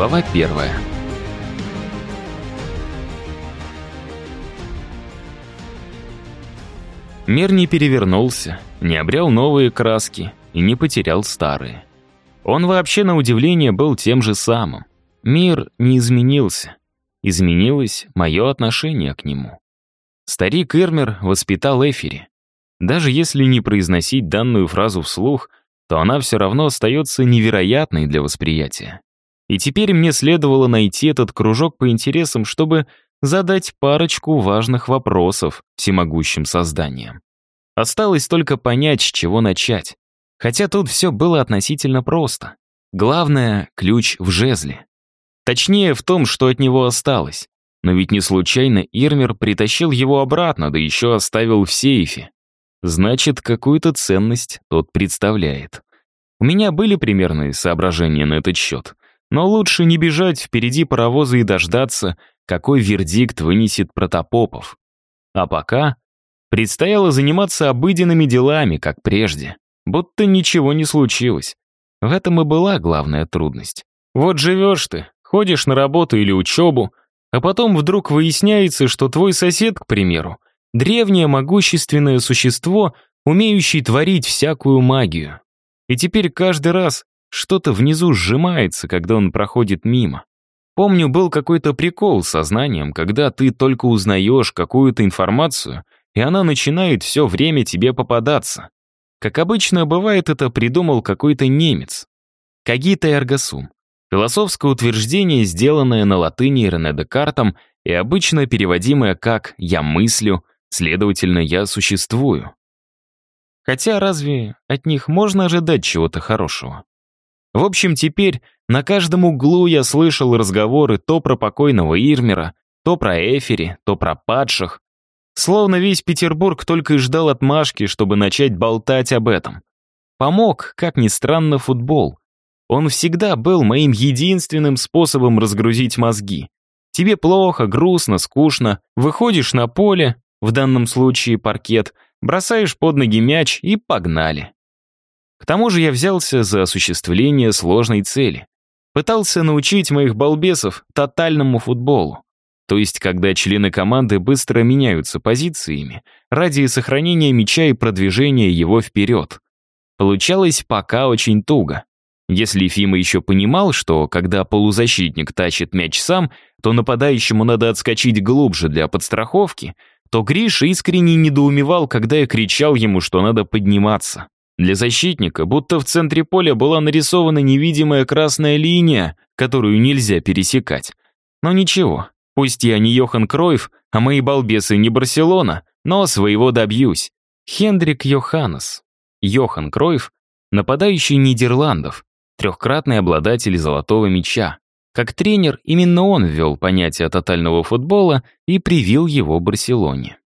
Глава первая. Мир не перевернулся, не обрел новые краски и не потерял старые. Он вообще, на удивление, был тем же самым. Мир не изменился. Изменилось мое отношение к нему. Старик Ирмер воспитал Эфири. Даже если не произносить данную фразу вслух, то она все равно остается невероятной для восприятия. И теперь мне следовало найти этот кружок по интересам, чтобы задать парочку важных вопросов всемогущим созданиям. Осталось только понять, с чего начать. Хотя тут все было относительно просто. Главное — ключ в жезле. Точнее, в том, что от него осталось. Но ведь не случайно Ирмер притащил его обратно, да еще оставил в сейфе. Значит, какую-то ценность тот представляет. У меня были примерные соображения на этот счет. Но лучше не бежать впереди паровоза и дождаться, какой вердикт вынесет Протопопов. А пока предстояло заниматься обыденными делами, как прежде, будто ничего не случилось. В этом и была главная трудность. Вот живешь ты, ходишь на работу или учебу, а потом вдруг выясняется, что твой сосед, к примеру, древнее могущественное существо, умеющее творить всякую магию. И теперь каждый раз что-то внизу сжимается, когда он проходит мимо. Помню, был какой-то прикол с сознанием, когда ты только узнаешь какую-то информацию, и она начинает все время тебе попадаться. Как обычно бывает, это придумал какой-то немец. Кагита эргосум. Философское утверждение, сделанное на латыни Рене Декартом и обычно переводимое как «я мыслю», следовательно, «я существую». Хотя разве от них можно ожидать чего-то хорошего? В общем, теперь на каждом углу я слышал разговоры то про покойного Ирмера, то про Эфери, то про падших. Словно весь Петербург только и ждал отмашки, чтобы начать болтать об этом. Помог, как ни странно, футбол. Он всегда был моим единственным способом разгрузить мозги. Тебе плохо, грустно, скучно, выходишь на поле, в данном случае паркет, бросаешь под ноги мяч и погнали. К тому же я взялся за осуществление сложной цели. Пытался научить моих балбесов тотальному футболу. То есть, когда члены команды быстро меняются позициями ради сохранения мяча и продвижения его вперед. Получалось пока очень туго. Если Фима еще понимал, что когда полузащитник тащит мяч сам, то нападающему надо отскочить глубже для подстраховки, то Гриша искренне недоумевал, когда я кричал ему, что надо подниматься. Для защитника будто в центре поля была нарисована невидимая красная линия, которую нельзя пересекать. Но ничего, пусть я не Йохан Кройф, а мои балбесы не Барселона, но своего добьюсь. Хендрик Йоханнес. Йохан Кройф, нападающий Нидерландов, трехкратный обладатель золотого мяча. Как тренер, именно он ввел понятие тотального футбола и привил его Барселоне.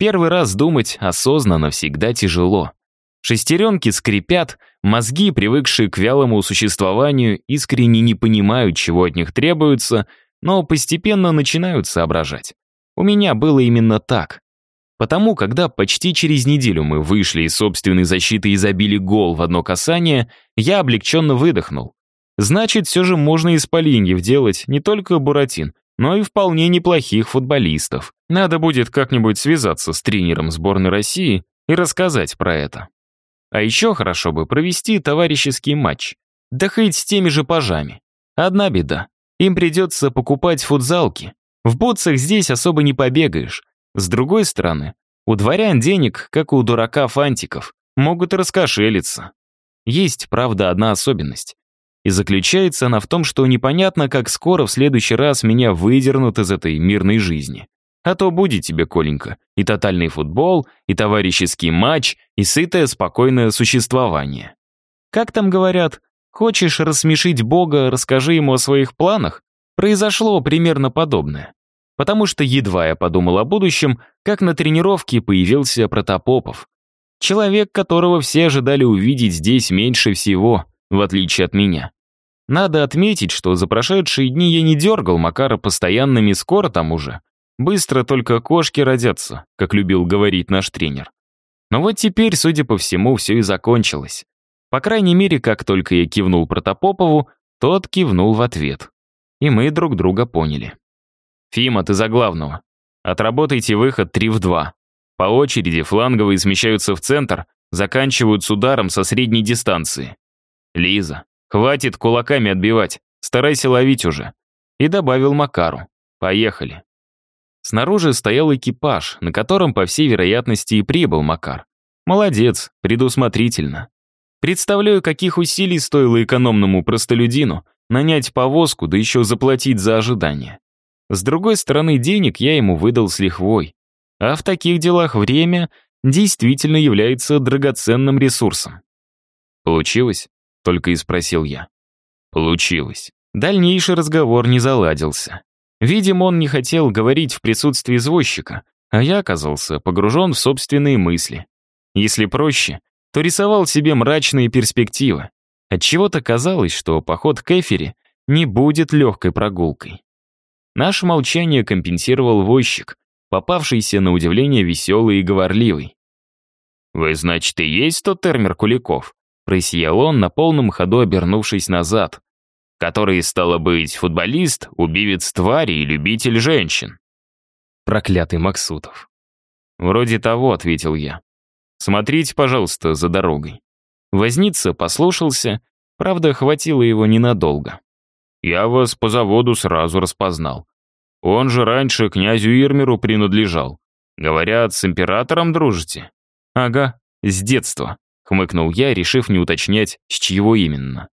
Первый раз думать осознанно всегда тяжело. Шестеренки скрипят, мозги, привыкшие к вялому существованию, искренне не понимают, чего от них требуется, но постепенно начинают соображать. У меня было именно так. Потому, когда почти через неделю мы вышли из собственной защиты и забили гол в одно касание, я облегченно выдохнул. Значит, все же можно из поленьев делать не только буратин, но и вполне неплохих футболистов. Надо будет как-нибудь связаться с тренером сборной России и рассказать про это. А еще хорошо бы провести товарищеский матч. Да хоть с теми же пажами. Одна беда. Им придется покупать футзалки. В бутсах здесь особо не побегаешь. С другой стороны, у дворян денег, как у дурака фантиков, могут раскошелиться. Есть, правда, одна особенность. И заключается она в том, что непонятно, как скоро в следующий раз меня выдернут из этой мирной жизни. А то будет тебе, Коленька, и тотальный футбол, и товарищеский матч, и сытое спокойное существование. Как там говорят, хочешь рассмешить Бога, расскажи ему о своих планах? Произошло примерно подобное потому что едва я подумал о будущем, как на тренировке появился Протопопов. Человек, которого все ожидали увидеть здесь меньше всего, в отличие от меня. Надо отметить, что за прошедшие дни я не дергал Макара постоянными скоро там уже. Быстро только кошки родятся, как любил говорить наш тренер. Но вот теперь, судя по всему, все и закончилось. По крайней мере, как только я кивнул Протопопову, тот кивнул в ответ. и мы друг друга поняли. «Фима, ты за главного. Отработайте выход 3 в 2. По очереди фланговые смещаются в центр, заканчивают с ударом со средней дистанции. Лиза, хватит кулаками отбивать, старайся ловить уже». И добавил Макару. «Поехали». Снаружи стоял экипаж, на котором, по всей вероятности, и прибыл Макар. Молодец, предусмотрительно. Представляю, каких усилий стоило экономному простолюдину нанять повозку, да еще заплатить за ожидание. С другой стороны, денег я ему выдал с лихвой. А в таких делах время действительно является драгоценным ресурсом. «Получилось?» — только и спросил я. «Получилось». Дальнейший разговор не заладился. Видимо, он не хотел говорить в присутствии извозчика, а я оказался погружен в собственные мысли. Если проще, то рисовал себе мрачные перспективы. Отчего-то казалось, что поход к Эфире не будет легкой прогулкой. Наше молчание компенсировал возчик, попавшийся на удивление веселый и говорливый. «Вы, значит, и есть тот термер Куликов?» Просиял он, на полном ходу обернувшись назад. «Который, стало быть, футболист, убивец твари и любитель женщин». Проклятый Максутов. «Вроде того», — ответил я. Смотрите, пожалуйста, за дорогой». Возница послушался, правда, хватило его ненадолго. «Я вас по заводу сразу распознал. Он же раньше князю Ирмеру принадлежал. Говорят, с императором дружите?» «Ага, с детства», — хмыкнул я, решив не уточнять, с чьего именно.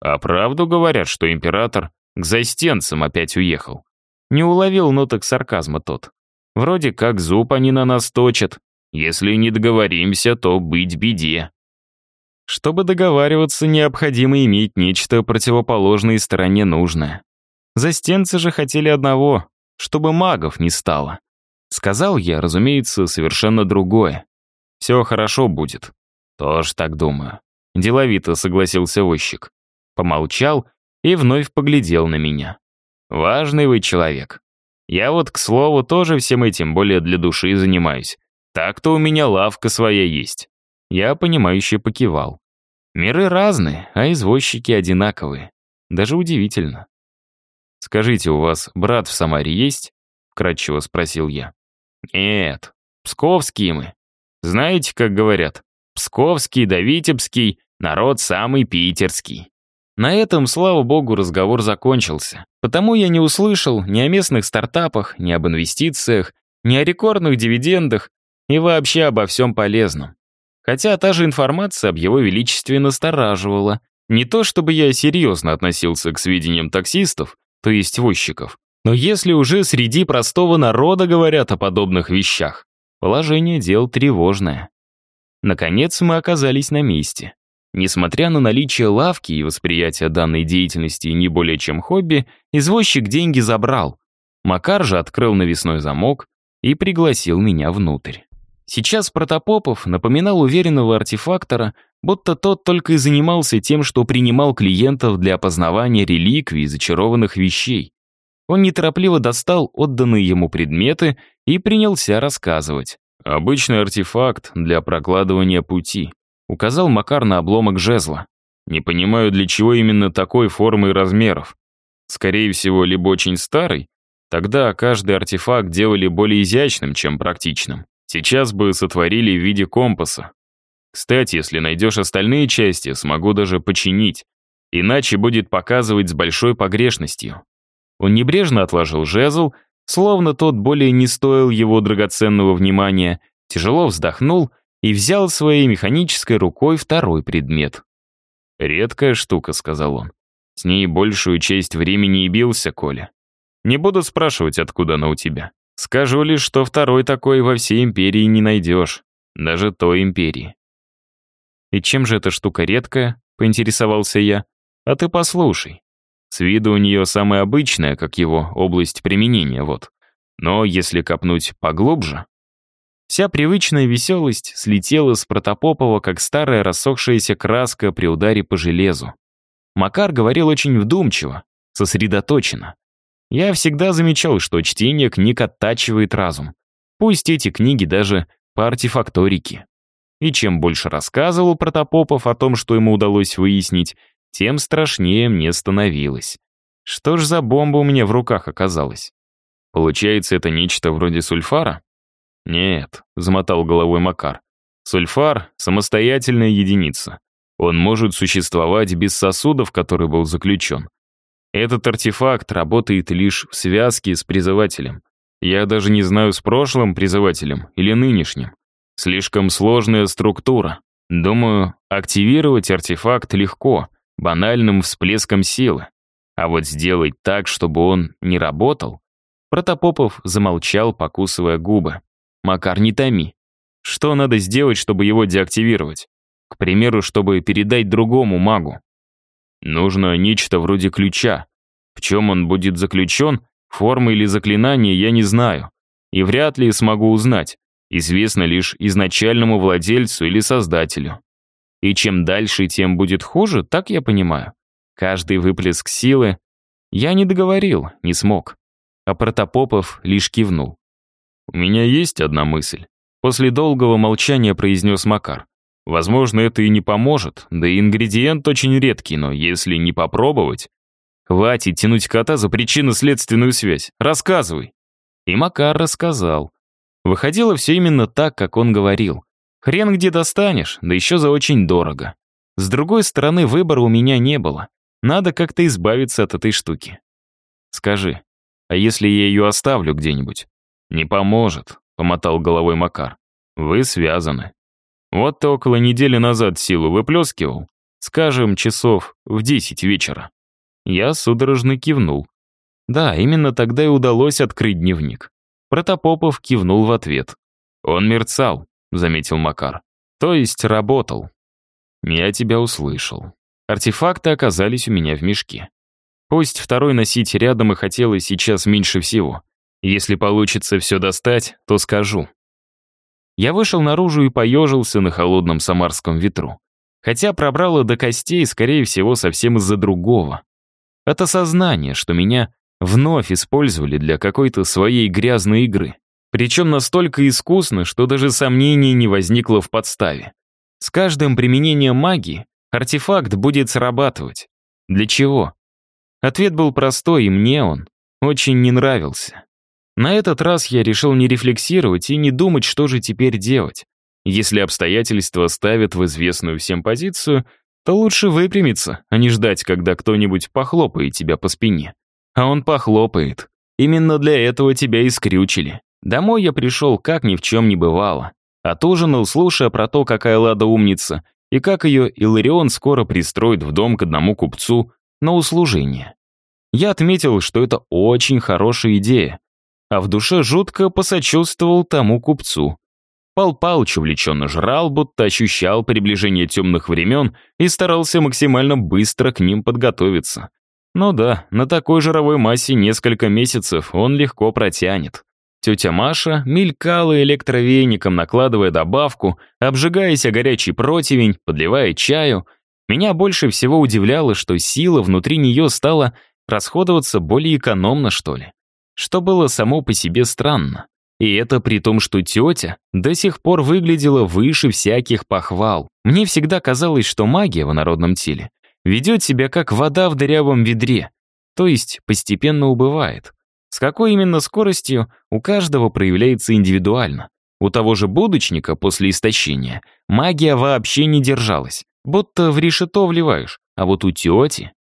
«А правду говорят, что император к застенцам опять уехал?» Не уловил ноток сарказма тот. «Вроде как зуб они на нас точат, если не договоримся, то быть беде. Чтобы договариваться, необходимо иметь нечто противоположной стороне нужное. Застенцы же хотели одного, чтобы магов не стало. Сказал я, разумеется, совершенно другое. Все хорошо будет. Тоже так думаю. Деловито согласился возчик. Помолчал и вновь поглядел на меня. Важный вы человек. Я вот, к слову, тоже всем этим более для души занимаюсь. Так-то у меня лавка своя есть. Я, понимающе покивал. Миры разные, а извозчики одинаковые. Даже удивительно. «Скажите, у вас брат в Самаре есть?» — вкратчиво спросил я. «Нет, псковские мы. Знаете, как говорят, псковский да витебский, народ самый питерский». На этом, слава богу, разговор закончился. Потому я не услышал ни о местных стартапах, ни об инвестициях, ни о рекордных дивидендах, и вообще обо всем полезном. Хотя та же информация об его величестве настораживала. Не то чтобы я серьезно относился к сведениям таксистов, то есть возчиков, но если уже среди простого народа говорят о подобных вещах, положение дел тревожное. Наконец мы оказались на месте. Несмотря на наличие лавки и восприятие данной деятельности не более чем хобби, извозчик деньги забрал. Макар же открыл навесной замок и пригласил меня внутрь. Сейчас Протопопов напоминал уверенного артефактора, будто тот только и занимался тем, что принимал клиентов для опознавания реликвий и зачарованных вещей. Он неторопливо достал отданные ему предметы и принялся рассказывать. «Обычный артефакт для прокладывания пути», указал Макар на обломок жезла. «Не понимаю, для чего именно такой формы и размеров. Скорее всего, либо очень старый, тогда каждый артефакт делали более изящным, чем практичным. Сейчас бы сотворили в виде компаса. Кстати, если найдешь остальные части, смогу даже починить. Иначе будет показывать с большой погрешностью. Он небрежно отложил жезл, словно тот более не стоил его драгоценного внимания, тяжело вздохнул и взял своей механической рукой второй предмет. «Редкая штука», — сказал он. «С ней большую часть времени и бился, Коля. Не буду спрашивать, откуда она у тебя. Скажу лишь, что второй такой во всей империи не найдешь. Даже той империи. «И чем же эта штука редкая?» — поинтересовался я. «А ты послушай. С виду у нее самая обычная, как его область применения, вот. Но если копнуть поглубже...» Вся привычная веселость слетела с Протопопова, как старая рассохшаяся краска при ударе по железу. Макар говорил очень вдумчиво, сосредоточенно. Я всегда замечал, что чтение книг оттачивает разум. Пусть эти книги даже по артефакторике. И чем больше рассказывал Протопопов о том, что ему удалось выяснить, тем страшнее мне становилось. Что ж за бомба у меня в руках оказалась? Получается, это нечто вроде сульфара? Нет, замотал головой Макар. Сульфар — самостоятельная единица. Он может существовать без сосуда, в который был заключен. Этот артефакт работает лишь в связке с призывателем. Я даже не знаю, с прошлым призывателем или нынешним. Слишком сложная структура. Думаю, активировать артефакт легко, банальным всплеском силы. А вот сделать так, чтобы он не работал... Протопопов замолчал, покусывая губы. «Макар, не томи. Что надо сделать, чтобы его деактивировать? К примеру, чтобы передать другому магу. Нужно нечто вроде ключа. В чем он будет заключен, формы или заклинания, я не знаю. И вряд ли смогу узнать. Известно лишь изначальному владельцу или создателю. И чем дальше, тем будет хуже, так я понимаю. Каждый выплеск силы... Я не договорил, не смог. А Протопопов лишь кивнул. «У меня есть одна мысль», — после долгого молчания произнес Макар. «Возможно, это и не поможет, да и ингредиент очень редкий, но если не попробовать...» «Хватит тянуть кота за причинно-следственную связь. Рассказывай». И Макар рассказал. Выходило все именно так, как он говорил. Хрен где достанешь, да еще за очень дорого. С другой стороны, выбора у меня не было. Надо как-то избавиться от этой штуки. Скажи, а если я ее оставлю где-нибудь? Не поможет, помотал головой Макар. Вы связаны. Вот ты около недели назад силу выплескивал, скажем, часов в десять вечера. Я судорожно кивнул. Да, именно тогда и удалось открыть дневник. Протопопов кивнул в ответ. Он мерцал, — заметил Макар. «То есть работал». «Я тебя услышал. Артефакты оказались у меня в мешке. Пусть второй носить рядом и хотелось сейчас меньше всего. Если получится все достать, то скажу». Я вышел наружу и поежился на холодном самарском ветру. Хотя пробрало до костей, скорее всего, совсем из-за другого. Это сознание, что меня вновь использовали для какой-то своей грязной игры. Причем настолько искусно, что даже сомнений не возникло в подставе. С каждым применением магии артефакт будет срабатывать. Для чего? Ответ был простой, и мне он очень не нравился. На этот раз я решил не рефлексировать и не думать, что же теперь делать. Если обстоятельства ставят в известную всем позицию, то лучше выпрямиться, а не ждать, когда кто-нибудь похлопает тебя по спине. А он похлопает. Именно для этого тебя и скрючили. Домой я пришел, как ни в чем не бывало. Отужинал, слушая про то, какая Лада умница, и как ее Иларион скоро пристроит в дом к одному купцу на услужение. Я отметил, что это очень хорошая идея, а в душе жутко посочувствовал тому купцу. Пал Палыч увлеченно жрал, будто ощущал приближение темных времен и старался максимально быстро к ним подготовиться. Ну да, на такой жировой массе несколько месяцев он легко протянет. Тетя Маша мелькала электровеником, накладывая добавку, обжигаясь о горячий противень, подливая чаю. Меня больше всего удивляло, что сила внутри нее стала расходоваться более экономно, что ли. Что было само по себе странно. И это при том, что тетя до сих пор выглядела выше всяких похвал. Мне всегда казалось, что магия в народном теле ведет себя как вода в дырявом ведре, то есть постепенно убывает. С какой именно скоростью у каждого проявляется индивидуально. У того же будочника после истощения магия вообще не держалась, будто в решето вливаешь, а вот у тети...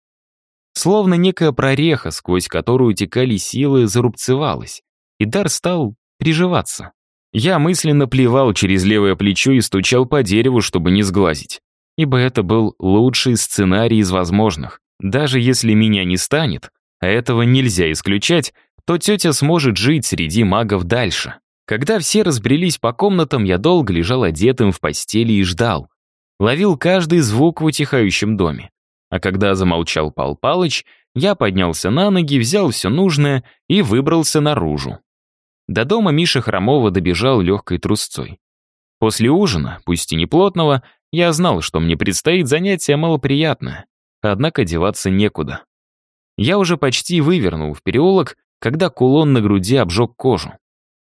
Словно некая прореха, сквозь которую текали силы, зарубцевалась, и дар стал приживаться. Я мысленно плевал через левое плечо и стучал по дереву, чтобы не сглазить. Ибо это был лучший сценарий из возможных. Даже если меня не станет, а этого нельзя исключать, то тетя сможет жить среди магов дальше. Когда все разбрелись по комнатам, я долго лежал одетым в постели и ждал. Ловил каждый звук в утихающем доме. А когда замолчал Пал Палыч, я поднялся на ноги, взял все нужное и выбрался наружу. До дома Миша Хромова добежал легкой трусцой. После ужина, пусть и не плотного, я знал, что мне предстоит занятие малоприятное, однако деваться некуда. Я уже почти вывернул в переулок когда кулон на груди обжег кожу.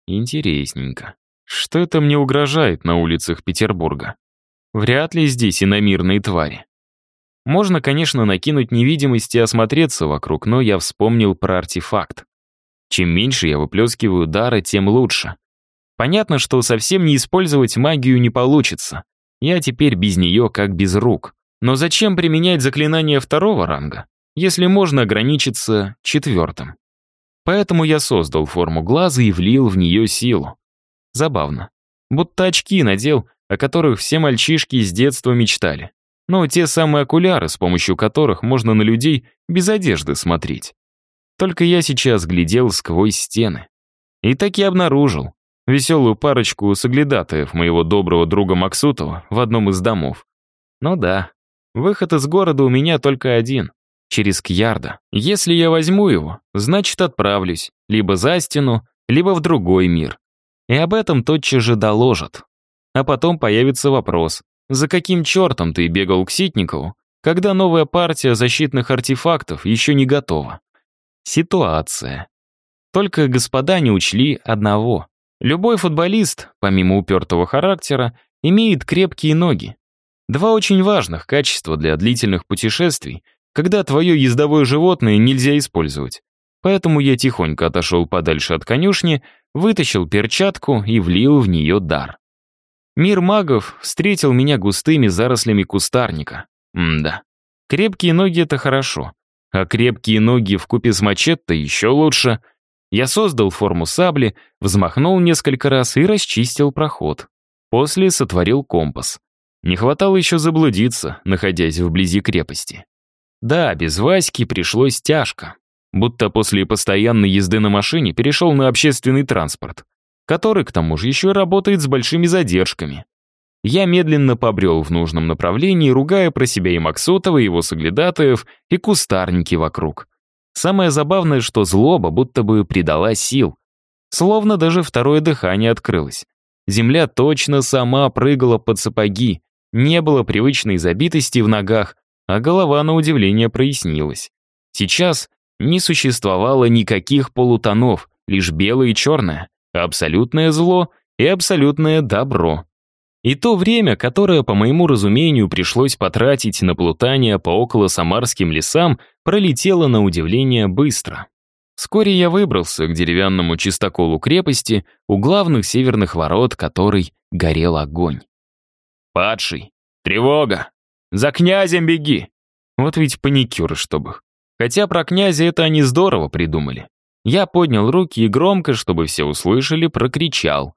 Интересненько. Что это мне угрожает на улицах Петербурга? Вряд ли здесь иномирные твари. Можно, конечно, накинуть невидимость и осмотреться вокруг, но я вспомнил про артефакт. Чем меньше я выплескиваю дара, тем лучше. Понятно, что совсем не использовать магию не получится. Я теперь без нее как без рук. Но зачем применять заклинание второго ранга, если можно ограничиться четвертым? Поэтому я создал форму глаза и влил в нее силу. Забавно. Будто очки надел, о которых все мальчишки с детства мечтали. Но те самые окуляры, с помощью которых можно на людей без одежды смотреть. Только я сейчас глядел сквозь стены. И так и обнаружил веселую парочку соглядатаев моего доброго друга Максутова в одном из домов. Ну да, выход из города у меня только один — через Кьярда. Если я возьму его, значит отправлюсь либо за стену, либо в другой мир. И об этом тотчас же доложат. А потом появится вопрос, за каким чертом ты бегал к Ситникову, когда новая партия защитных артефактов еще не готова? Ситуация. Только господа не учли одного. Любой футболист, помимо упертого характера, имеет крепкие ноги. Два очень важных качества для длительных путешествий, когда твое ездовое животное нельзя использовать. Поэтому я тихонько отошел подальше от конюшни, вытащил перчатку и влил в нее дар. Мир магов встретил меня густыми зарослями кустарника. М-да. Крепкие ноги — это хорошо. А крепкие ноги в купе с мачете еще лучше. Я создал форму сабли, взмахнул несколько раз и расчистил проход. После сотворил компас. Не хватало еще заблудиться, находясь вблизи крепости. Да, без Васьки пришлось тяжко. Будто после постоянной езды на машине перешел на общественный транспорт который, к тому же, еще работает с большими задержками. Я медленно побрел в нужном направлении, ругая про себя и Максотова, и его соглядатаев, и кустарники вокруг. Самое забавное, что злоба будто бы придала сил. Словно даже второе дыхание открылось. Земля точно сама прыгала под сапоги, не было привычной забитости в ногах, а голова, на удивление, прояснилась. Сейчас не существовало никаких полутонов, лишь белое и черное абсолютное зло и абсолютное добро. И то время, которое, по моему разумению, пришлось потратить на плутание по около самарским лесам, пролетело на удивление быстро. Вскоре я выбрался к деревянному чистоколу крепости, у главных северных ворот которой горел огонь. «Падший! Тревога! За князем беги!» Вот ведь паникюры, чтобы Хотя про князя это они здорово придумали. Я поднял руки и громко, чтобы все услышали, прокричал.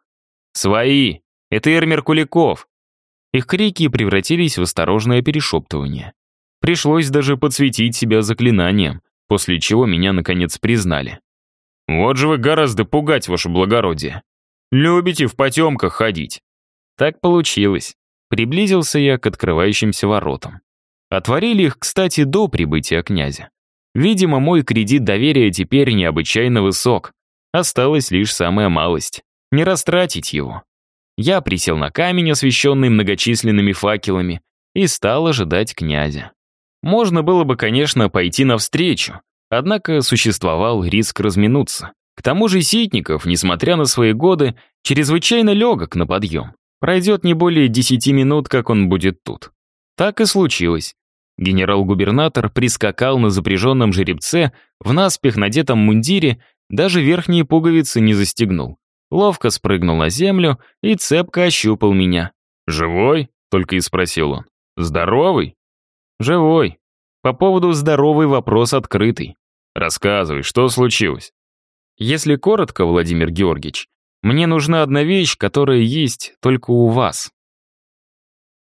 «Свои! Это Эрмер Куликов!» Их крики превратились в осторожное перешептывание. Пришлось даже подсветить себя заклинанием, после чего меня, наконец, признали. «Вот же вы гораздо пугать, ваше благородие! Любите в потемках ходить!» Так получилось. Приблизился я к открывающимся воротам. Отворили их, кстати, до прибытия князя. Видимо, мой кредит доверия теперь необычайно высок. Осталась лишь самая малость — не растратить его. Я присел на камень, освещенный многочисленными факелами, и стал ожидать князя. Можно было бы, конечно, пойти навстречу, однако существовал риск разминуться. К тому же Ситников, несмотря на свои годы, чрезвычайно легок на подъем. Пройдет не более десяти минут, как он будет тут. Так и случилось. Генерал-губернатор прискакал на запряженном жеребце, в наспех надетом мундире, даже верхние пуговицы не застегнул. Ловко спрыгнул на землю и цепко ощупал меня. «Живой?» — только и спросил он. «Здоровый?» «Живой. По поводу здоровый вопрос открытый. Рассказывай, что случилось?» «Если коротко, Владимир Георгиевич, мне нужна одна вещь, которая есть только у вас».